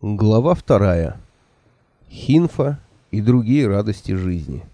Глава вторая. Хинфа и другие радости жизни.